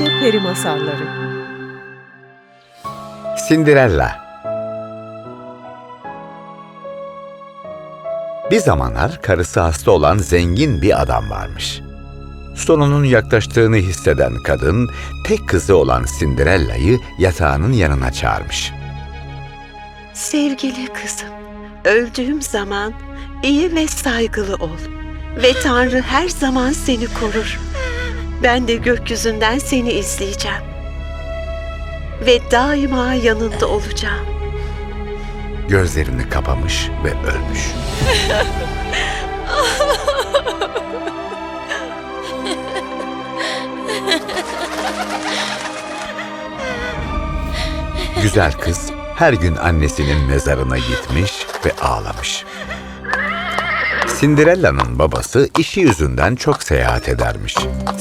Bahçe Peri Masalları Cinderella Bir zamanlar karısı hasta olan zengin bir adam varmış. Sonunun yaklaştığını hisseden kadın, tek kızı olan Cinderella'yı yatağının yanına çağırmış. Sevgili kızım, öldüğüm zaman iyi ve saygılı ol. Ve Tanrı her zaman seni korur. Ben de gökyüzünden seni izleyeceğim. Ve daima yanında olacağım. Gözlerini kapamış ve ölmüş. Güzel kız her gün annesinin mezarına gitmiş ve ağlamış. Cinderella'nın babası işi yüzünden çok seyahat edermiş.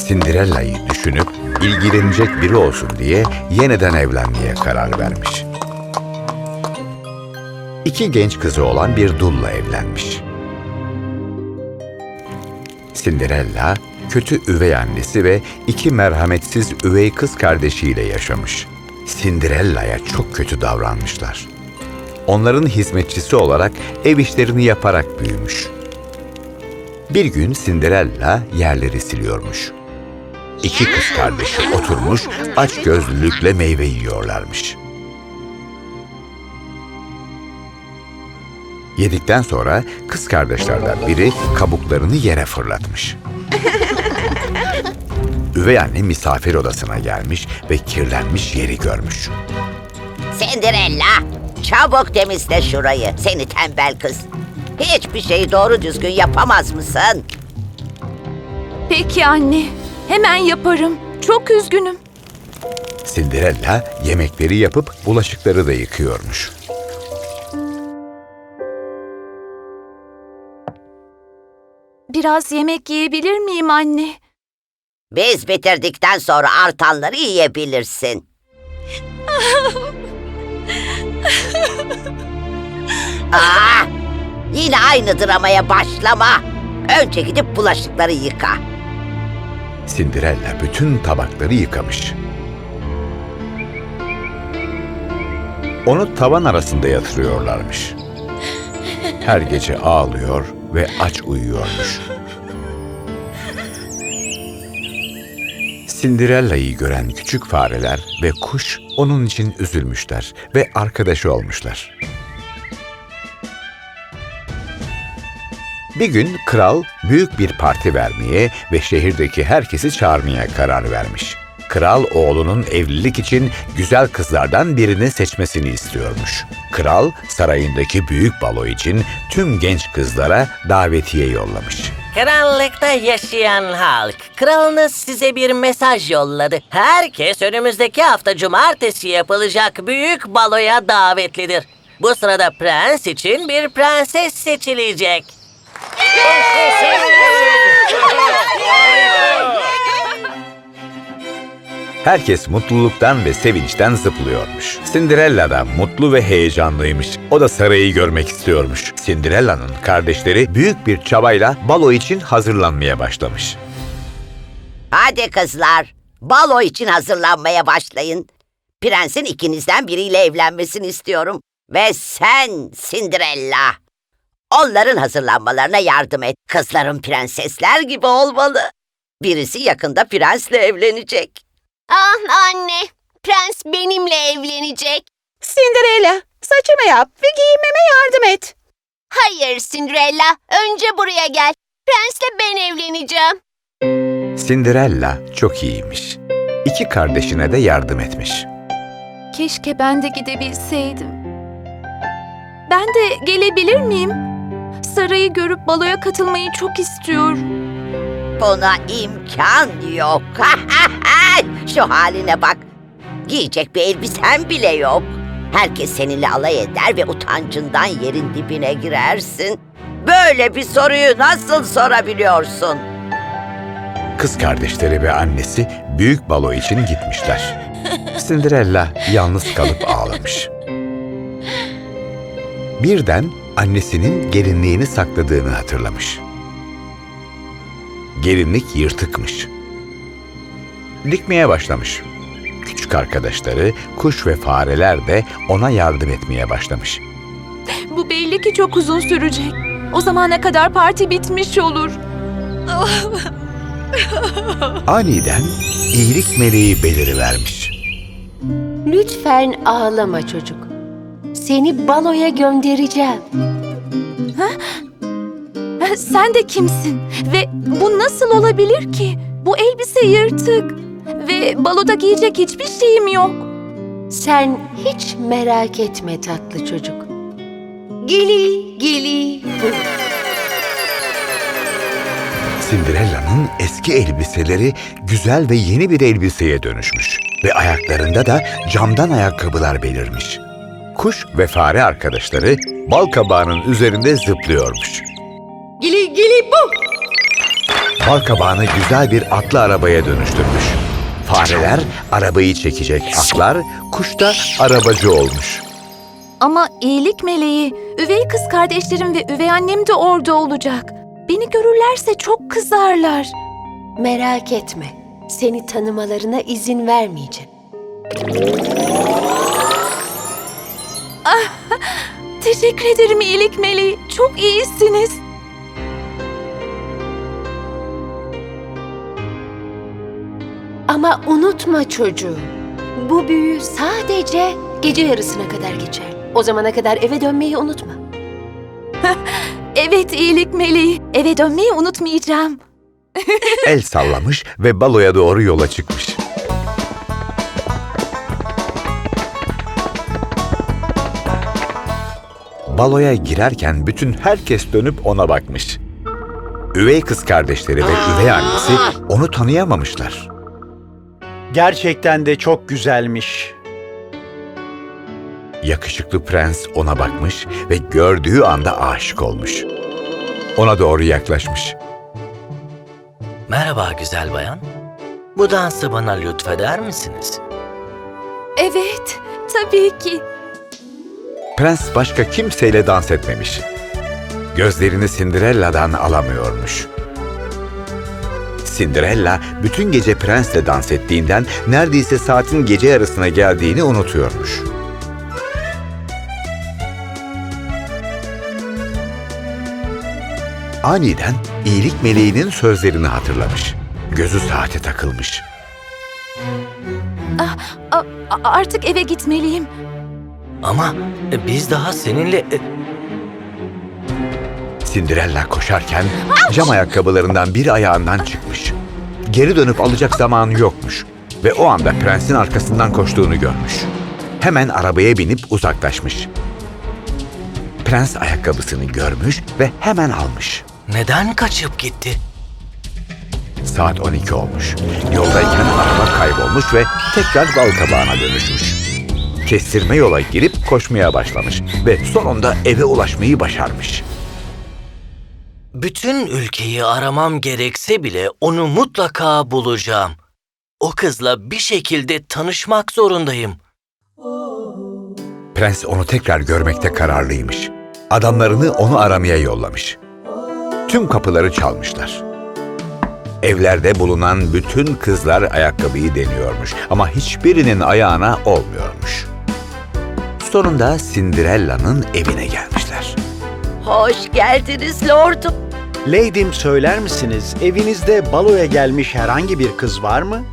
Cinderella'yı düşünüp ilgilenecek biri olsun diye yeniden evlenmeye karar vermiş. İki genç kızı olan bir dulla evlenmiş. Cinderella, kötü üvey annesi ve iki merhametsiz üvey kız kardeşiyle yaşamış. Cinderella'ya çok kötü davranmışlar. Onların hizmetçisi olarak ev işlerini yaparak büyümüş. Bir gün Cinderella yerleri siliyormuş. İki kız kardeşi oturmuş aç gözlülükle meyve yiyorlarmış. Yedikten sonra kız kardeşlerden biri kabuklarını yere fırlatmış. Üvey anne misafir odasına gelmiş ve kirlenmiş yeri görmüş. Cinderella, çabuk temizle şurayı. Seni tembel kız. Hiçbir şeyi doğru düzgün yapamaz mısın? Peki anne, hemen yaparım. Çok üzgünüm. Cinderella yemekleri yapıp bulaşıkları da yıkıyormuş. Biraz yemek yiyebilir miyim anne? Biz bitirdikten sonra artanları yiyebilirsin. Aa, yine aynı dramaya başlama. Önce gidip bulaşıkları yıka. Cinderella bütün tabakları yıkamış. Onu tavan arasında yatırıyorlarmış. Her gece ağlıyor ve aç uyuyormuş. Cinderella'yı gören küçük fareler ve kuş onun için üzülmüşler ve arkadaşı olmuşlar. Bir gün kral büyük bir parti vermeye ve şehirdeki herkesi çağırmaya karar vermiş. Kral oğlunun evlilik için güzel kızlardan birini seçmesini istiyormuş. Kral sarayındaki büyük balo için tüm genç kızlara davetiye yollamış. Krallıkta yaşayan halk, kralınız size bir mesaj yolladı. Herkes önümüzdeki hafta cumartesi yapılacak büyük baloya davetlidir. Bu sırada prens için bir prenses seçilecek. Herkes mutluluktan ve sevinçten zıplıyormuş. Cinderella da mutlu ve heyecanlıymış. O da sarayı görmek istiyormuş. Cinderella'nın kardeşleri büyük bir çabayla balo için hazırlanmaya başlamış. Hadi kızlar, balo için hazırlanmaya başlayın. Prensin ikinizden biriyle evlenmesini istiyorum. Ve sen Cinderella. Onların hazırlanmalarına yardım et. Kızların prensesler gibi olmalı. Birisi yakında prensle evlenecek. Ah anne, prens benimle evlenecek. Cinderella, saçımı yap ve giyinmeme yardım et. Hayır Cinderella, önce buraya gel. Prensle ben evleneceğim. Cinderella çok iyiymiş. İki kardeşine de yardım etmiş. Keşke ben de gidebilseydim. Ben de gelebilir miyim? Sarayı görüp baloya katılmayı çok istiyorum. Buna imkan yok. Şu haline bak. Giyecek bir elbisen bile yok. Herkes seninle alay eder ve utancından yerin dibine girersin. Böyle bir soruyu nasıl sorabiliyorsun? Kız kardeşleri ve annesi büyük balo için gitmişler. Cinderella yalnız kalıp ağlamış. Birden annesinin gelinliğini sakladığını hatırlamış. Gelinlik yırtıkmış. dikmeye başlamış. Küçük arkadaşları, kuş ve fareler de ona yardım etmeye başlamış. Bu belli ki çok uzun sürecek. O zamana kadar parti bitmiş olur. Aniden iyilik meleği belirivermiş. Lütfen ağlama çocuk. Seni baloya göndereceğim. Sen de kimsin? Ve bu nasıl olabilir ki? Bu elbise yırtık. Ve baloda giyecek hiçbir şeyim yok. Sen hiç merak etme tatlı çocuk. Gili gili. Cinderella'nın eski elbiseleri güzel ve yeni bir elbiseye dönüşmüş ve ayaklarında da camdan ayakkabılar belirmiş. Kuş ve fare arkadaşları bal kabağının üzerinde zıplıyormuş. Gili gili bu. Bal kabağını güzel bir atlı arabaya dönüştürmüş. Fareler arabayı çekecek atlar, kuş da arabacı olmuş. Ama iyilik meleği, üvey kız kardeşlerim ve üvey annem de orada olacak. Beni görürlerse çok kızarlar. Merak etme. Seni tanımalarına izin vermeyeceğim. Teşekkür ederim iyilik meleği. Çok iyisiniz. Ama unutma çocuğum. Bu büyü sadece gece yarısına kadar geçer. O zamana kadar eve dönmeyi unutma. Evet iyilik meleği. Eve dönmeyi unutmayacağım. El sallamış ve baloya doğru yola çıkmış. Baloya girerken bütün herkes dönüp ona bakmış. Üvey kız kardeşleri ve üvey annesi onu tanıyamamışlar. Gerçekten de çok güzelmiş. Yakışıklı prens ona bakmış ve gördüğü anda aşık olmuş. Ona doğru yaklaşmış. Merhaba güzel bayan. Bu dansı bana lütfeder misiniz? Evet, tabii ki. Prens başka kimseyle dans etmemiş. Gözlerini Cinderella'dan alamıyormuş. Cinderella bütün gece prensle dans ettiğinden neredeyse saatin gece yarısına geldiğini unutuyormuş. Aniden iyilik meleğinin sözlerini hatırlamış. Gözü saate takılmış. A- a- artık eve gitmeliyim. Ama e, biz daha seninle... e, Cinderella koşarken cam ayakkabılarından bir ayağından çıkmış. Geri dönüp alacak zamanı yokmuş ve o anda prensin arkasından koştuğunu görmüş. Hemen arabaya binip uzaklaşmış. Prens ayakkabısını görmüş ve hemen almış. Neden kaçıp gitti? Saat 12 olmuş. Yoldayken araba kaybolmuş ve tekrar bal kabağına dönüşmüş. Kestirme yola girip koşmaya başlamış ve sonunda eve ulaşmayı başarmış. Bütün ülkeyi aramam gerekse bile onu mutlaka bulacağım. O kızla bir şekilde tanışmak zorundayım. Prens onu tekrar görmekte kararlıymış. Adamlarını onu aramaya yollamış. Tüm kapıları çalmışlar. Evlerde bulunan bütün kızlar ayakkabıyı deniyormuş ama hiçbirinin ayağına olmuyormuş. Sonunda Cinderella'nın evine gelmişler. Hoş geldiniz lordum. Lady'm söyler misiniz evinizde baloya gelmiş herhangi bir kız var mı?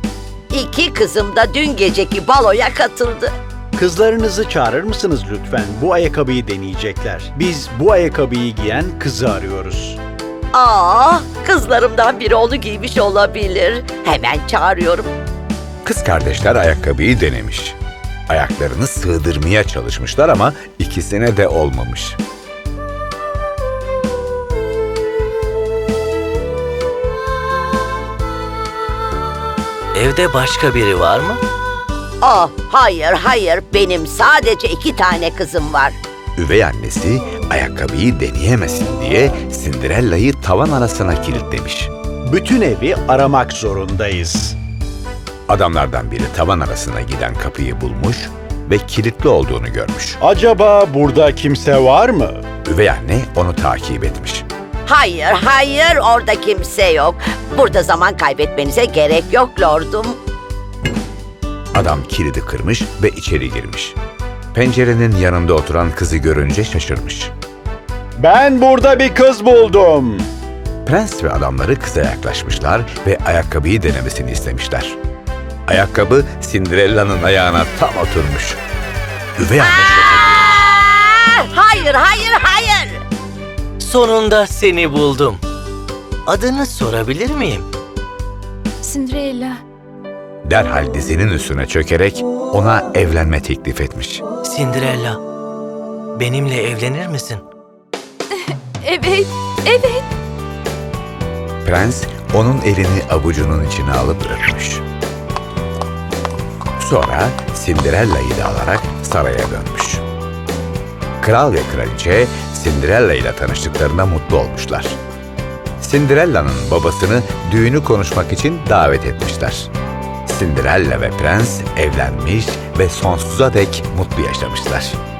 İki kızım da dün geceki baloya katıldı. Kızlarınızı çağırır mısınız lütfen? Bu ayakkabıyı deneyecekler. Biz bu ayakkabıyı giyen kızı arıyoruz. Aa, kızlarımdan biri onu giymiş olabilir. Hemen çağırıyorum. Kız kardeşler ayakkabıyı denemiş. Ayaklarını sığdırmaya çalışmışlar ama ikisine de olmamış. Evde başka biri var mı? Aa, hayır hayır benim sadece iki tane kızım var. Üvey annesi ayakkabıyı deneyemesin diye Cinderella'yı tavan arasına kilitlemiş. Bütün evi aramak zorundayız. Adamlardan biri tavan arasına giden kapıyı bulmuş ve kilitli olduğunu görmüş. Acaba burada kimse var mı? Üvey anne onu takip etmiş. Hayır hayır orada kimse yok. Burada zaman kaybetmenize gerek yok lordum. Adam kilidi kırmış ve içeri girmiş. Pencerenin yanında oturan kızı görünce şaşırmış. Ben burada bir kız buldum. Prens ve adamları kıza yaklaşmışlar ve ayakkabıyı denemesini istemişler. Ayakkabı Cinderella'nın ayağına tam oturmuş. Üvey anne Aa, hayır, hayır, hayır. Sonunda seni buldum. Adını sorabilir miyim? Cinderella. derhal dizinin üstüne çökerek ona evlenme teklif etmiş. Cinderella, benimle evlenir misin? Evet, evet. Prens onun elini avucunun içine alıp öpmüş. Sonra Cinderella'yı da alarak saraya dönmüş. Kral ve kraliçe Cinderella ile tanıştıklarında mutlu olmuşlar. Cinderella'nın babasını düğünü konuşmak için davet etmişler. Cinderella ve prens evlenmiş ve sonsuza dek mutlu yaşamışlar.